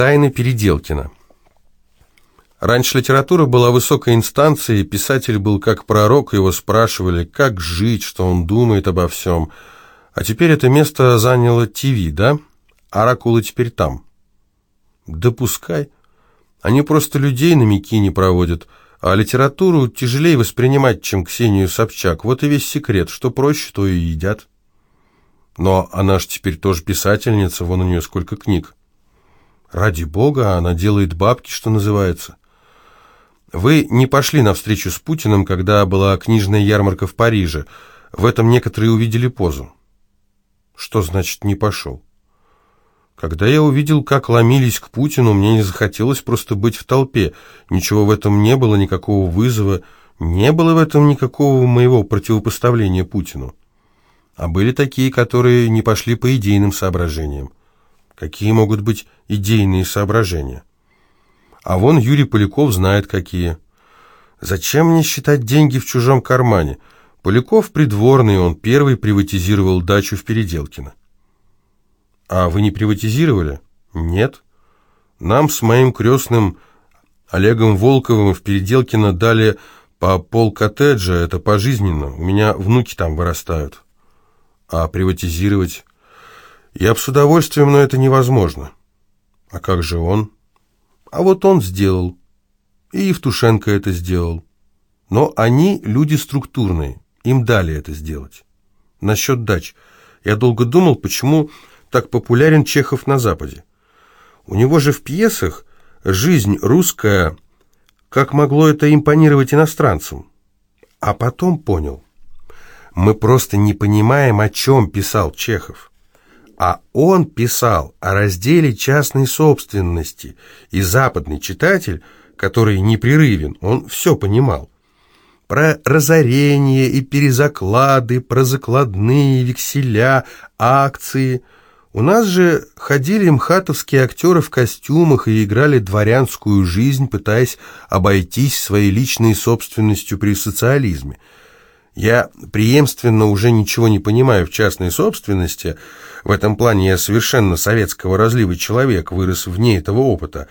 Тайны Переделкина. Раньше литература была высокой инстанцией, писатель был как пророк, его спрашивали, как жить, что он думает обо всем. А теперь это место заняло ТВ, да? Оракулы теперь там. Допускай. Они просто людей на Микине проводят, а литературу тяжелее воспринимать, чем Ксению Собчак. Вот и весь секрет, что проще, то и едят. Но она ж теперь тоже писательница, вон у нее сколько книг. Ради бога, она делает бабки, что называется. Вы не пошли на встречу с Путиным, когда была книжная ярмарка в Париже. В этом некоторые увидели позу. Что значит «не пошел»? Когда я увидел, как ломились к Путину, мне не захотелось просто быть в толпе. Ничего в этом не было, никакого вызова. Не было в этом никакого моего противопоставления Путину. А были такие, которые не пошли по идейным соображениям. Какие могут быть идейные соображения? А вон Юрий Поляков знает какие. Зачем мне считать деньги в чужом кармане? Поляков придворный, он первый приватизировал дачу в Переделкино. А вы не приватизировали? Нет. Нам с моим крестным Олегом Волковым в Переделкино дали по пол коттеджа, это пожизненно. У меня внуки там вырастают. А приватизировать? Я бы с удовольствием, но это невозможно. А как же он? А вот он сделал. И Евтушенко это сделал. Но они люди структурные, им дали это сделать. Насчет дач. Я долго думал, почему так популярен Чехов на Западе. У него же в пьесах жизнь русская, как могло это импонировать иностранцам. А потом понял. Мы просто не понимаем, о чем писал Чехов а он писал о разделе частной собственности, и западный читатель, который непрерывен, он все понимал. Про разорение и перезаклады, про закладные векселя, акции. У нас же ходили мхатовские актеры в костюмах и играли дворянскую жизнь, пытаясь обойтись своей личной собственностью при социализме. Я преемственно уже ничего не понимаю в частной собственности, в этом плане я совершенно советского разлива человек, вырос вне этого опыта.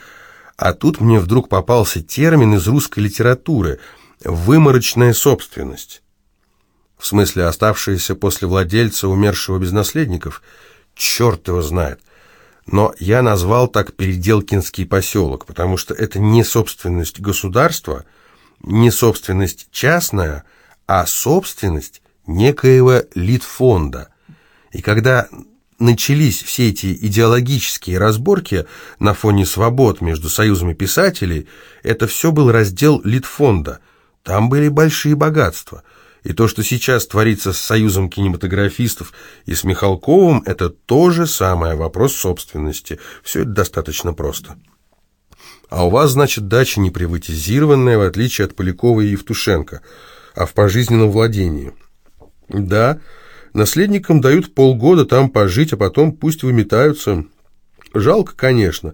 А тут мне вдруг попался термин из русской литературы «выморочная собственность». В смысле, оставшаяся после владельца, умершего без наследников? Черт его знает. Но я назвал так Переделкинский поселок, потому что это не собственность государства, не собственность частная, а собственность некоего литфонда. И когда начались все эти идеологические разборки на фоне свобод между союзами писателей, это все был раздел Литфонда. Там были большие богатства. И то, что сейчас творится с союзом кинематографистов и с Михалковым, это то же самое, вопрос собственности. Все это достаточно просто. А у вас, значит, дача не приватизированная, в отличие от Полякова и Евтушенко, а в пожизненном владении. Да, Наследникам дают полгода там пожить, а потом пусть выметаются. Жалко, конечно.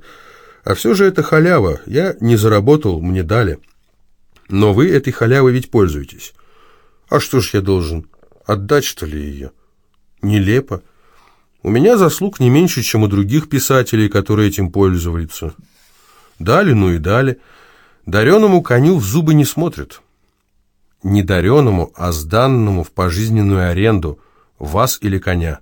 А все же это халява. Я не заработал, мне дали. Но вы этой халявой ведь пользуетесь. А что ж я должен? Отдать, что ли, ее? Нелепо. У меня заслуг не меньше, чем у других писателей, которые этим пользуются. Дали, ну и дали. Дареному коню в зубы не смотрят. Не дареному, а сданному в пожизненную аренду – вас или коня.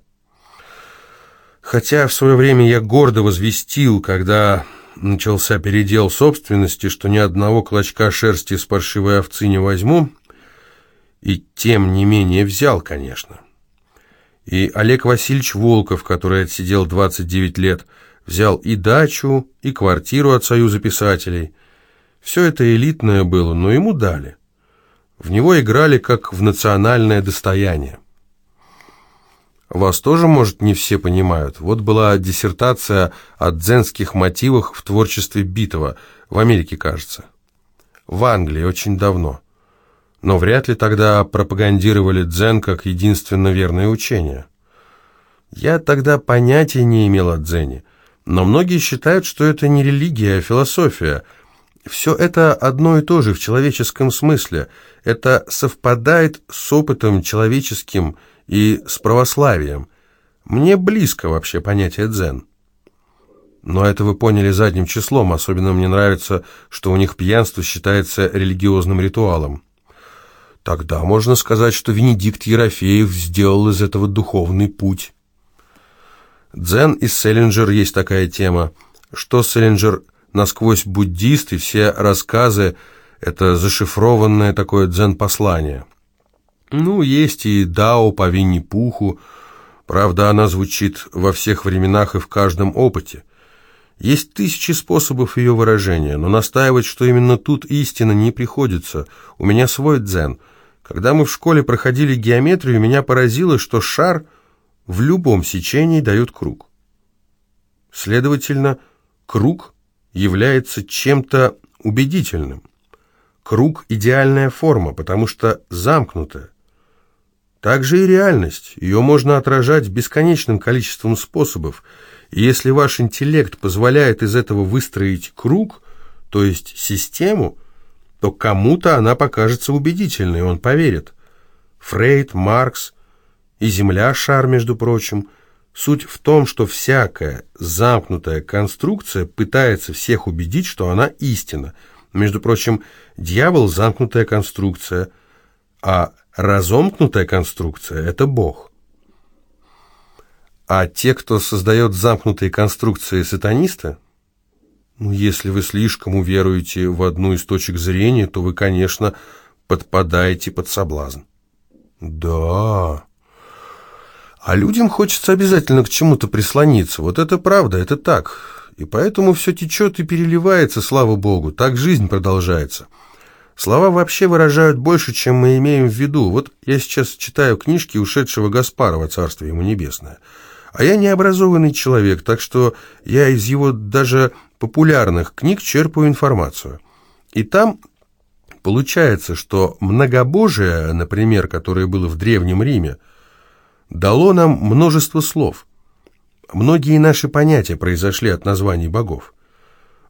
Хотя в свое время я гордо возвестил, когда начался передел собственности, что ни одного клочка шерсти с паршивой овцы не возьму, и тем не менее взял, конечно. И Олег Васильевич Волков, который отсидел 29 лет, взял и дачу, и квартиру от Союза писателей. Все это элитное было, но ему дали. В него играли как в национальное достояние. Вас тоже, может, не все понимают. Вот была диссертация о дзенских мотивах в творчестве Битова, в Америке, кажется. В Англии очень давно. Но вряд ли тогда пропагандировали дзен как единственно верное учение. Я тогда понятия не имел о дзене, но многие считают, что это не религия, а философия. Все это одно и то же в человеческом смысле. Это совпадает с опытом человеческим и с православием. Мне близко вообще понятие дзен. Но это вы поняли задним числом, особенно мне нравится, что у них пьянство считается религиозным ритуалом. Тогда можно сказать, что Венедикт Ерофеев сделал из этого духовный путь. Дзен и Селлинджер есть такая тема. Что Селлинджер насквозь буддист, и все рассказы — это зашифрованное такое дзен-послание. Ну, есть и Дао по Винни-Пуху, правда, она звучит во всех временах и в каждом опыте. Есть тысячи способов ее выражения, но настаивать, что именно тут истина, не приходится. У меня свой дзен. Когда мы в школе проходили геометрию, меня поразило, что шар в любом сечении дает круг. Следовательно, круг является чем-то убедительным. Круг – идеальная форма, потому что замкнутая. Также и реальность. Ее можно отражать бесконечным количеством способов – и если ваш интеллект позволяет из этого выстроить круг, то есть систему, то кому-то она покажется убедительной, он поверит. Фрейд, Маркс и Земля-шар, между прочим. Суть в том, что всякая замкнутая конструкция пытается всех убедить, что она истина. Между прочим, дьявол – замкнутая конструкция, а разомкнутая конструкция – это Бог. А те, кто создает замкнутые конструкции сатанисты, ну, если вы слишком уверуете в одну из точек зрения, то вы, конечно, подпадаете под соблазн. Да. А людям хочется обязательно к чему-то прислониться. Вот это правда, это так. И поэтому все течет и переливается, слава богу. Так жизнь продолжается. Слова вообще выражают больше, чем мы имеем в виду. Вот я сейчас читаю книжки ушедшего Гаспарова, царство ему небесное. А я необразованный человек, так что я из его даже популярных книг черпаю информацию. И там получается, что многобожие, например, которое было в Древнем Риме, дало нам множество слов. Многие наши понятия произошли от названий богов.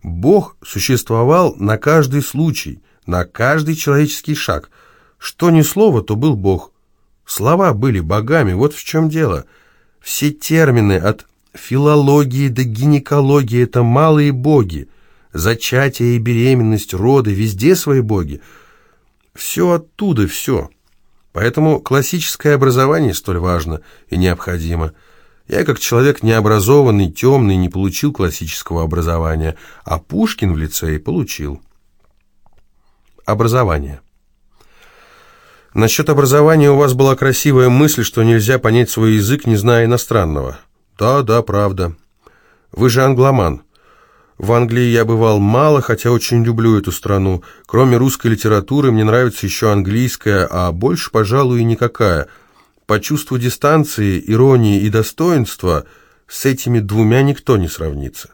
Бог существовал на каждый случай, на каждый человеческий шаг. Что ни слово, то был Бог. Слова были богами, вот в чем дело – все термины от филологии до гинекологии – это малые боги. Зачатие и беременность, роды – везде свои боги. Все оттуда, все. Поэтому классическое образование столь важно и необходимо. Я, как человек необразованный, темный, не получил классического образования, а Пушкин в лицее получил. Образование. Насчет образования у вас была красивая мысль, что нельзя понять свой язык, не зная иностранного. Да, да, правда. Вы же англоман. В Англии я бывал мало, хотя очень люблю эту страну. Кроме русской литературы мне нравится еще английская, а больше, пожалуй, и никакая. По чувству дистанции, иронии и достоинства с этими двумя никто не сравнится.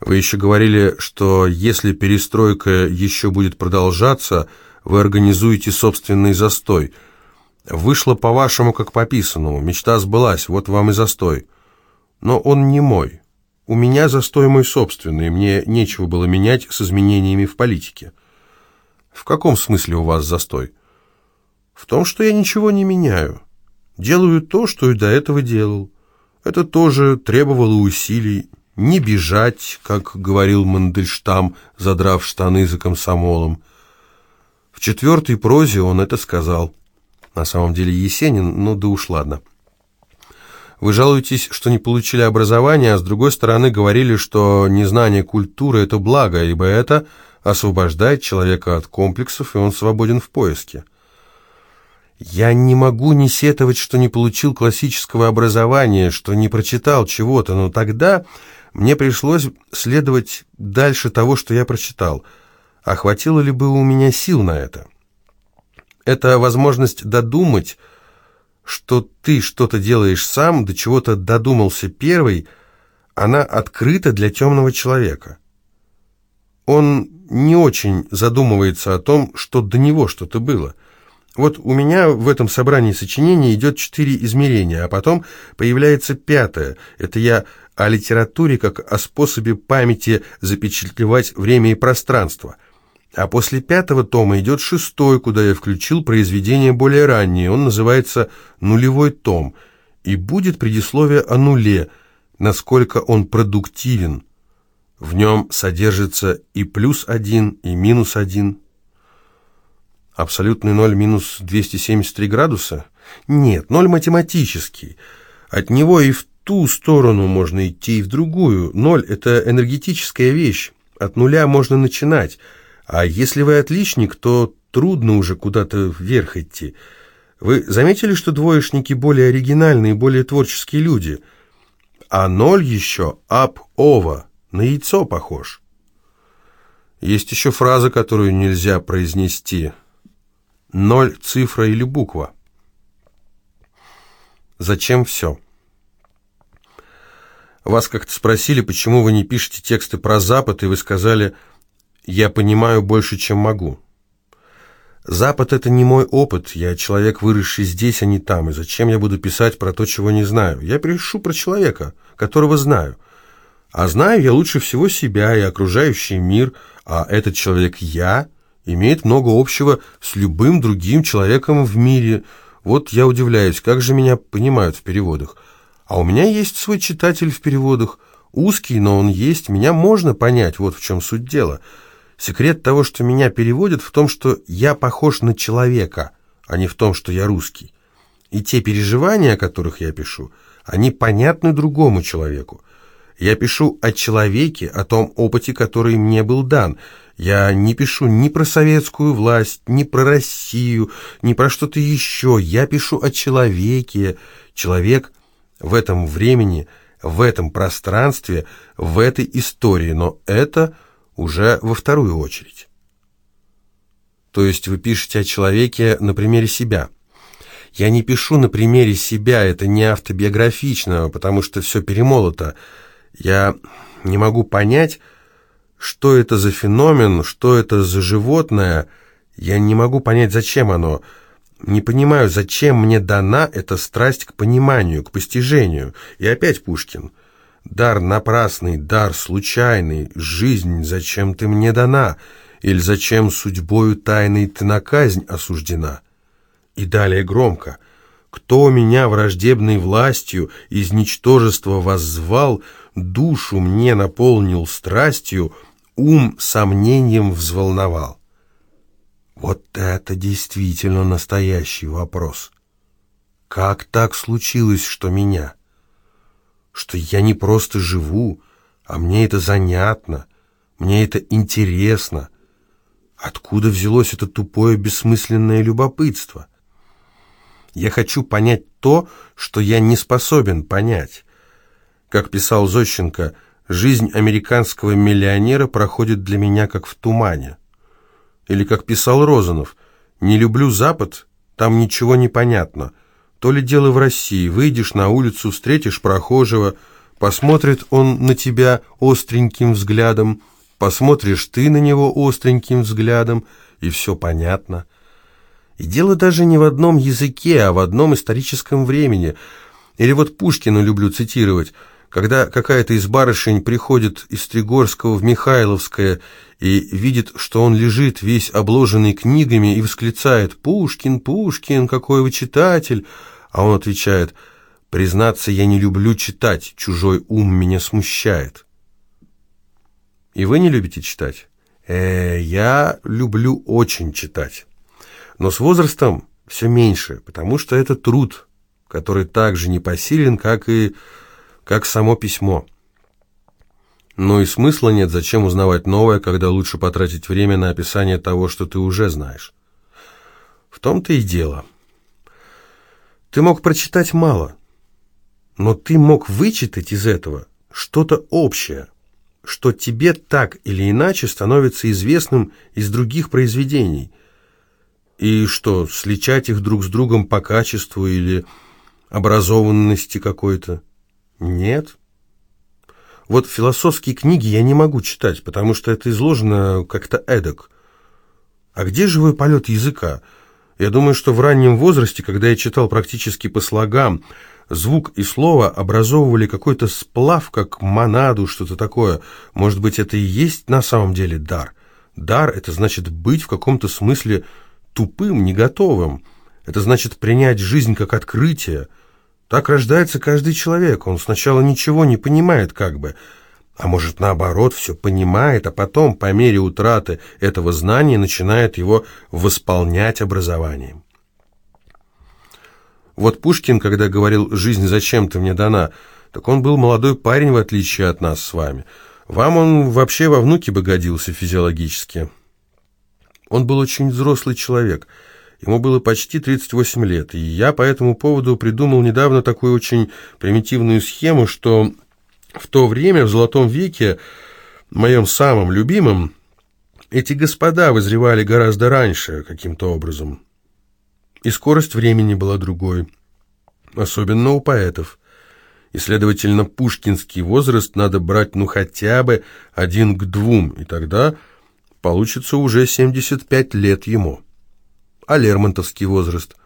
Вы еще говорили, что если перестройка еще будет продолжаться – вы организуете собственный застой. Вышло по-вашему, как по писанному. Мечта сбылась, вот вам и застой. Но он не мой. У меня застой мой собственный, мне нечего было менять с изменениями в политике. В каком смысле у вас застой? В том, что я ничего не меняю. Делаю то, что и до этого делал. Это тоже требовало усилий. Не бежать, как говорил Мандельштам, задрав штаны за комсомолом. В четвертой прозе он это сказал. На самом деле Есенин, ну да уж ладно. Вы жалуетесь, что не получили образование, а с другой стороны говорили, что незнание культуры – это благо, ибо это освобождает человека от комплексов, и он свободен в поиске. Я не могу не сетовать, что не получил классического образования, что не прочитал чего-то, но тогда мне пришлось следовать дальше того, что я прочитал – а хватило ли бы у меня сил на это? Это возможность додумать, что ты что-то делаешь сам, до чего-то додумался первый, она открыта для темного человека. Он не очень задумывается о том, что до него что-то было. Вот у меня в этом собрании сочинений идет четыре измерения, а потом появляется пятое. Это я о литературе как о способе памяти запечатлевать время и пространство – а после пятого тома идет шестой, куда я включил произведение более раннее. Он называется «Нулевой том» и будет предисловие о нуле. насколько он продуктивен. В нем содержится и плюс один, и минус один. Абсолютный ноль минус 273 градуса? Нет, ноль математический. От него и в ту сторону можно идти, и в другую. Ноль – это энергетическая вещь. От нуля можно начинать. А если вы отличник, то трудно уже куда-то вверх идти. Вы заметили, что двоечники более оригинальные, более творческие люди? А ноль еще ап-ова, на яйцо похож. Есть еще фраза, которую нельзя произнести. Ноль – цифра или буква. Зачем все? Вас как-то спросили, почему вы не пишете тексты про Запад, и вы сказали, я понимаю больше, чем могу. Запад — это не мой опыт, я человек, выросший здесь, а не там, и зачем я буду писать про то, чего не знаю? Я пишу про человека, которого знаю. А знаю я лучше всего себя и окружающий мир, а этот человек я имеет много общего с любым другим человеком в мире. Вот я удивляюсь, как же меня понимают в переводах. А у меня есть свой читатель в переводах. Узкий, но он есть, меня можно понять, вот в чем суть дела — Секрет того, что меня переводят, в том, что я похож на человека, а не в том, что я русский. И те переживания, о которых я пишу, они понятны другому человеку. Я пишу о человеке, о том опыте, который мне был дан. Я не пишу ни про советскую власть, ни про Россию, ни про что-то еще. Я пишу о человеке. Человек в этом времени, в этом пространстве, в этой истории. Но это уже во вторую очередь. То есть вы пишете о человеке на примере себя. Я не пишу на примере себя, это не автобиографично, потому что все перемолото. Я не могу понять, что это за феномен, что это за животное. Я не могу понять, зачем оно. Не понимаю, зачем мне дана эта страсть к пониманию, к постижению. И опять Пушкин. Дар напрасный, дар случайный, жизнь зачем ты мне дана, или зачем судьбою тайной ты на казнь осуждена? И далее громко. Кто меня враждебной властью из ничтожества воззвал, душу мне наполнил страстью, ум сомнением взволновал? Вот это действительно настоящий вопрос. Как так случилось, что меня что я не просто живу, а мне это занятно, мне это интересно. Откуда взялось это тупое бессмысленное любопытство? Я хочу понять то, что я не способен понять. Как писал Зощенко, жизнь американского миллионера проходит для меня как в тумане. Или как писал Розанов, не люблю Запад, там ничего не понятно. То ли дело в России. Выйдешь на улицу, встретишь прохожего, посмотрит он на тебя остреньким взглядом, посмотришь ты на него остреньким взглядом, и все понятно. И дело даже не в одном языке, а в одном историческом времени. Или вот Пушкина люблю цитировать, когда какая-то из барышень приходит из Тригорского в Михайловское и видит, что он лежит весь обложенный книгами и восклицает «Пушкин, Пушкин, какой вы читатель!» А он отвечает, «Признаться, я не люблю читать, чужой ум меня смущает». И вы не любите читать? Э, я люблю очень читать. Но с возрастом все меньше, потому что это труд, который так же непосилен, как и как само письмо. Но и смысла нет, зачем узнавать новое, когда лучше потратить время на описание того, что ты уже знаешь. В том-то и дело. Ты мог прочитать мало, но ты мог вычитать из этого что-то общее, что тебе так или иначе становится известным из других произведений, и что, сличать их друг с другом по качеству или образованности какой-то? Нет. Вот философские книги я не могу читать, потому что это изложено как-то эдак. А где живой полет языка? Я думаю, что в раннем возрасте, когда я читал практически по слогам, звук и слово образовывали какой-то сплав, как монаду, что-то такое. Может быть, это и есть на самом деле дар. Дар – это значит быть в каком-то смысле тупым, не готовым. Это значит принять жизнь как открытие. Так рождается каждый человек. Он сначала ничего не понимает как бы, а может наоборот, все понимает, а потом, по мере утраты этого знания, начинает его восполнять образованием. Вот Пушкин, когда говорил «жизнь зачем ты мне дана», так он был молодой парень, в отличие от нас с вами. Вам он вообще во внуки бы годился физиологически. Он был очень взрослый человек. Ему было почти 38 лет, и я по этому поводу придумал недавно такую очень примитивную схему, что в то время, в Золотом веке, моем самом любимом, эти господа вызревали гораздо раньше каким-то образом. И скорость времени была другой, особенно у поэтов. И, следовательно, пушкинский возраст надо брать ну хотя бы один к двум, и тогда получится уже 75 лет ему. А Лермонтовский возраст?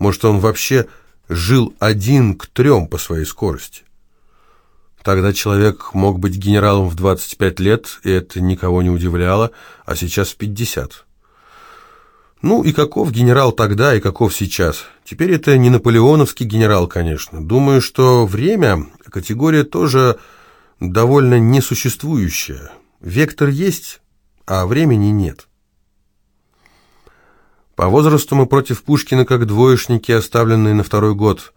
Может, он вообще жил один к трем по своей скорости? Тогда человек мог быть генералом в 25 лет, и это никого не удивляло, а сейчас в 50. Ну и каков генерал тогда и каков сейчас? Теперь это не наполеоновский генерал, конечно. Думаю, что время – категория тоже довольно несуществующая. Вектор есть, а времени нет. По возрасту мы против Пушкина как двоечники, оставленные на второй год.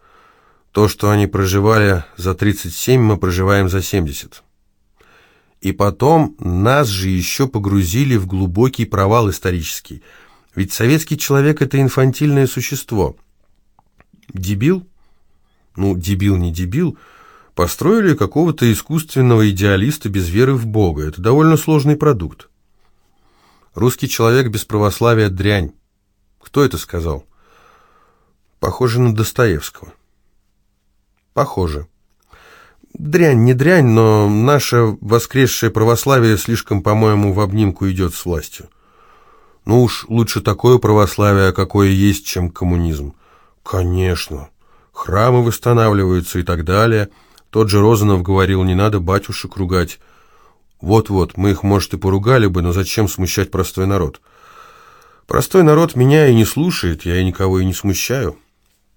То, что они проживали за 37, мы проживаем за 70. И потом нас же еще погрузили в глубокий провал исторический – ведь советский человек – это инфантильное существо. Дебил? Ну, дебил не дебил. Построили какого-то искусственного идеалиста без веры в Бога. Это довольно сложный продукт. Русский человек без православия – дрянь. Кто это сказал? Похоже на Достоевского. Похоже. Дрянь не дрянь, но наше воскресшее православие слишком, по-моему, в обнимку идет с властью. Ну уж лучше такое православие, какое есть, чем коммунизм. Конечно. Храмы восстанавливаются и так далее. Тот же Розанов говорил, не надо батюшек ругать. Вот-вот, мы их, может, и поругали бы, но зачем смущать простой народ? Простой народ меня и не слушает, я и никого и не смущаю.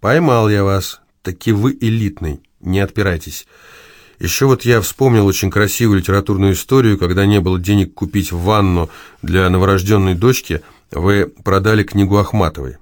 Поймал я вас, таки вы элитный, не отпирайтесь. Еще вот я вспомнил очень красивую литературную историю, когда не было денег купить ванну для новорожденной дочки, вы продали книгу Ахматовой.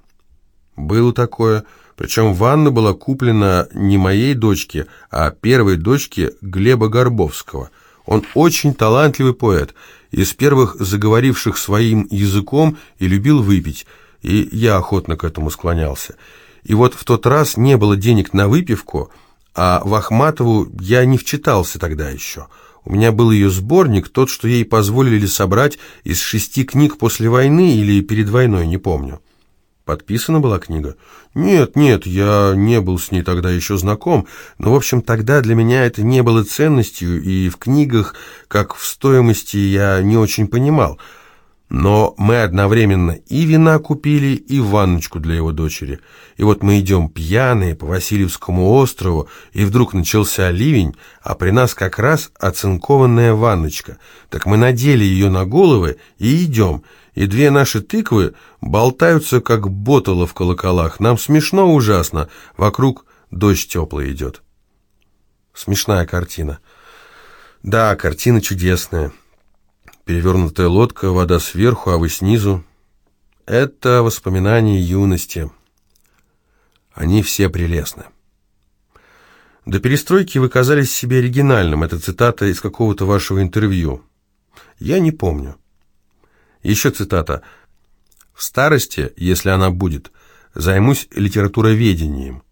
Было такое, причем ванна была куплена не моей дочке, а первой дочке Глеба Горбовского. Он очень талантливый поэт, из первых заговоривших своим языком и любил выпить, и я охотно к этому склонялся. И вот в тот раз не было денег на выпивку – а в Ахматову я не вчитался тогда еще. У меня был ее сборник, тот, что ей позволили собрать из шести книг после войны или перед войной, не помню. Подписана была книга? Нет, нет, я не был с ней тогда еще знаком, но, в общем, тогда для меня это не было ценностью, и в книгах, как в стоимости, я не очень понимал – но мы одновременно и вина купили, и ванночку для его дочери. И вот мы идем пьяные по Васильевскому острову, и вдруг начался ливень, а при нас как раз оцинкованная ванночка. Так мы надели ее на головы и идем, и две наши тыквы болтаются, как ботало в колоколах. Нам смешно ужасно, вокруг дождь теплый идет. Смешная картина. Да, картина чудесная перевернутая лодка, вода сверху, а вы снизу. Это воспоминания юности. Они все прелестны. До перестройки вы казались себе оригинальным. Это цитата из какого-то вашего интервью. Я не помню. Еще цитата. «В старости, если она будет, займусь литературоведением.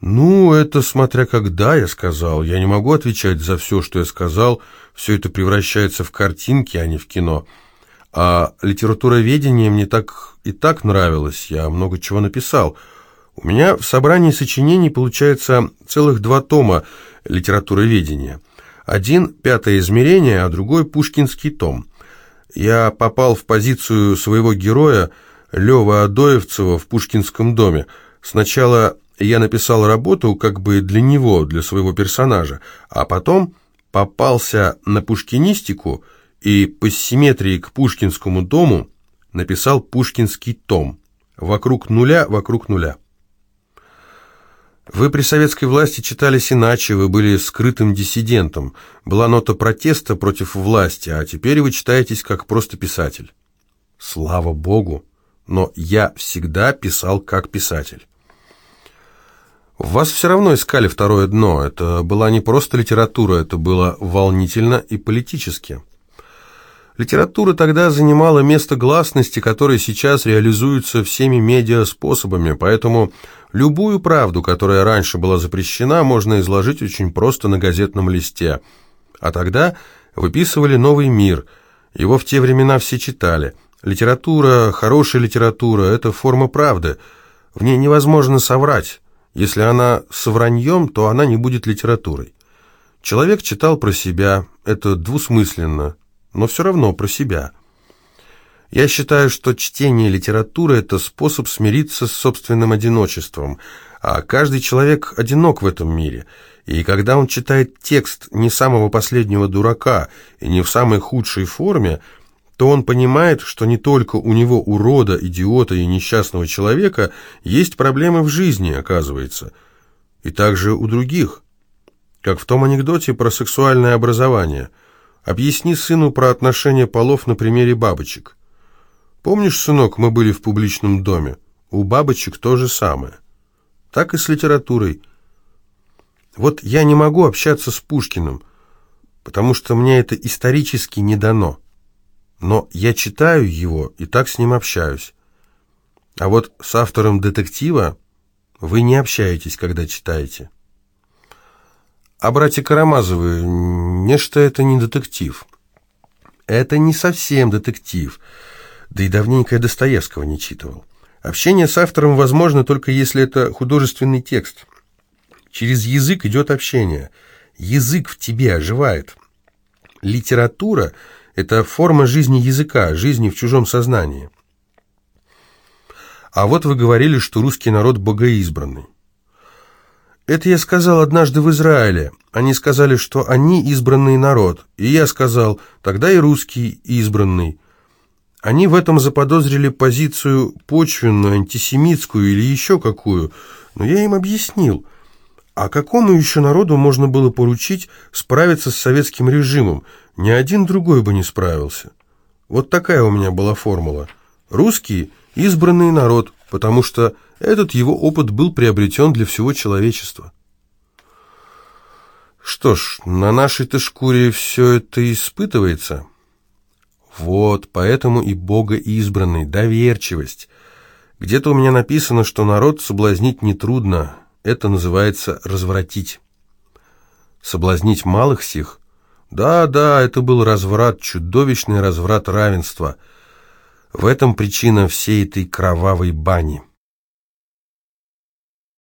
«Ну, это смотря когда я сказал. Я не могу отвечать за все, что я сказал. Все это превращается в картинки, а не в кино. А литературоведение мне так и так нравилось. Я много чего написал. У меня в собрании сочинений получается целых два тома литературоведения. Один – пятое измерение, а другой – пушкинский том. Я попал в позицию своего героя Лёва Адоевцева в Пушкинском доме. Сначала я написал работу как бы для него, для своего персонажа, а потом попался на пушкинистику и по симметрии к пушкинскому дому написал пушкинский том. Вокруг нуля, вокруг нуля. Вы при советской власти читались иначе, вы были скрытым диссидентом. Была нота протеста против власти, а теперь вы читаетесь как просто писатель. Слава Богу, но я всегда писал как писатель. Вас все равно искали второе дно. Это была не просто литература, это было волнительно и политически. Литература тогда занимала место гласности, которое сейчас реализуется всеми медиа способами, поэтому любую правду, которая раньше была запрещена, можно изложить очень просто на газетном листе. А тогда выписывали новый мир. Его в те времена все читали. Литература, хорошая литература – это форма правды. В ней невозможно соврать. Если она с враньем, то она не будет литературой. Человек читал про себя, это двусмысленно, но все равно про себя. Я считаю, что чтение литературы – это способ смириться с собственным одиночеством, а каждый человек одинок в этом мире, и когда он читает текст не самого последнего дурака и не в самой худшей форме, то он понимает, что не только у него, урода, идиота и несчастного человека, есть проблемы в жизни, оказывается, и также у других, как в том анекдоте про сексуальное образование – Объясни сыну про отношения полов на примере бабочек. Помнишь, сынок, мы были в публичном доме? У бабочек то же самое. Так и с литературой. Вот я не могу общаться с Пушкиным, потому что мне это исторически не дано. Но я читаю его и так с ним общаюсь. А вот с автором детектива вы не общаетесь, когда читаете. А братья Карамазовы, нечто это не детектив. Это не совсем детектив. Да и давненько я Достоевского не читывал. Общение с автором возможно только если это художественный текст. Через язык идет общение. Язык в тебе оживает. Литература – это форма жизни языка, жизни в чужом сознании. А вот вы говорили, что русский народ богоизбранный. Это я сказал однажды в Израиле. Они сказали, что они избранный народ. И я сказал, тогда и русский избранный. Они в этом заподозрили позицию почвенную, антисемитскую или еще какую. Но я им объяснил. А какому еще народу можно было поручить справиться с советским режимом? Ни один другой бы не справился. Вот такая у меня была формула. Русский – избранный народ, потому что этот его опыт был приобретен для всего человечества. Что ж, на нашей-то шкуре все это испытывается. Вот, поэтому и Бога избранный, доверчивость. Где-то у меня написано, что народ соблазнить нетрудно, это называется развратить. Соблазнить малых сих? Да, да, это был разврат, чудовищный разврат равенства. В этом причина всей этой кровавой бани.